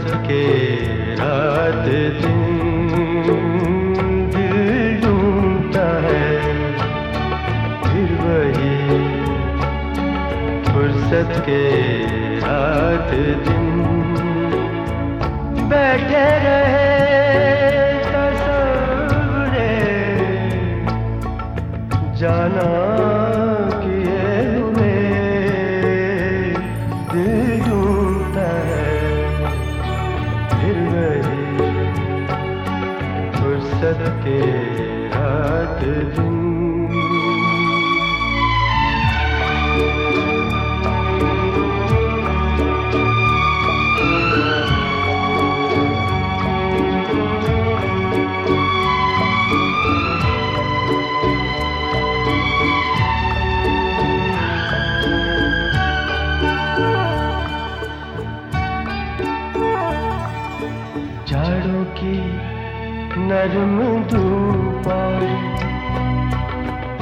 फुर्सत के रात दिन वही फुर्सत के रात दिन बैठे रहे जाना किए दिल ढूंढता है। करके रात दिन। नरम धूप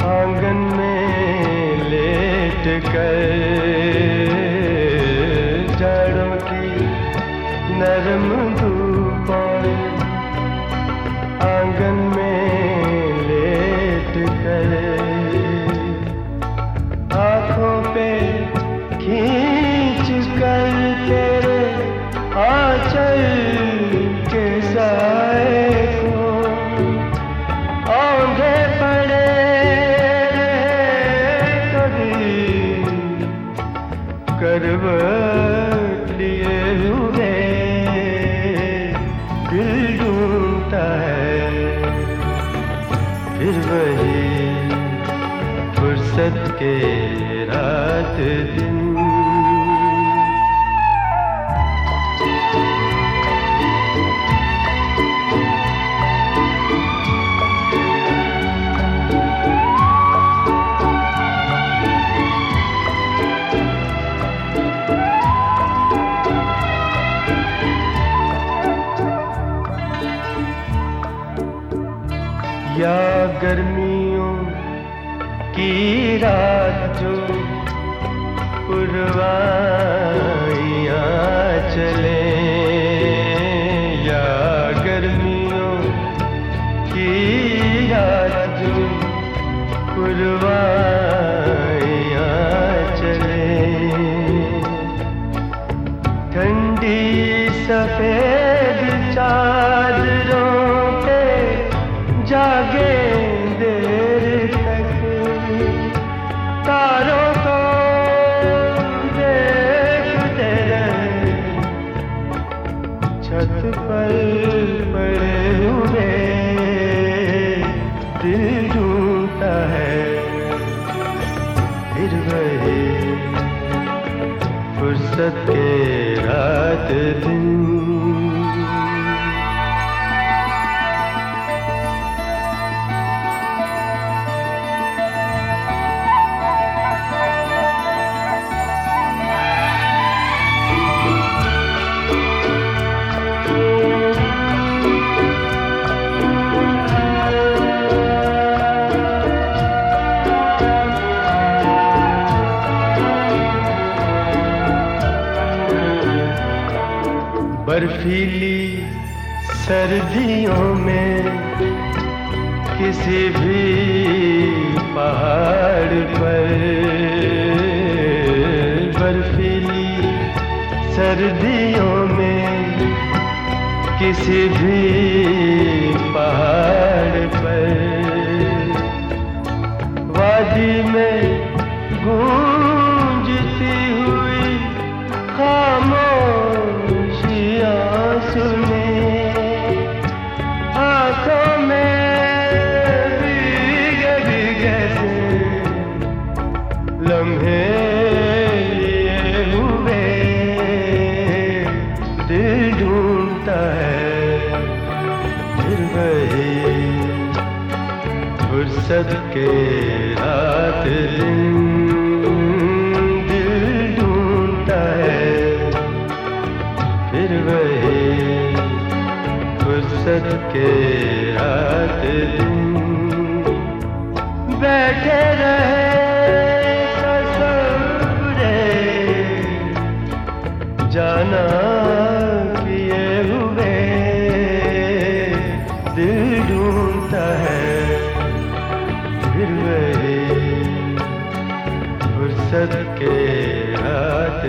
आँगन में लेट कर झाड़ों की नरम धूप आँगन में लेट कर आँखों पे खींच कर तेरे आंचल के साए लिए हुए दिल ढूंढता है। फिर वही फुर्सत के रात दिन या गर्मियों की रात जो पुरवाइयाँ चले, या गर्मियों की रात जो पुरवाइयाँ चले। ठंडी सफ़ेद फिर फुर्सत के रात दिन बर्फीली सर्दियों में किसी भी पहाड़ पर। बर्फीली सर्दियों में किसी भी पहाड़ पर। वादी में लम्हे लिए हुए दिल ढूंढता है फिर वही फुर्सत के रात दिन। दिल ढूंढता है। फिर वही फुर्सत के हाथ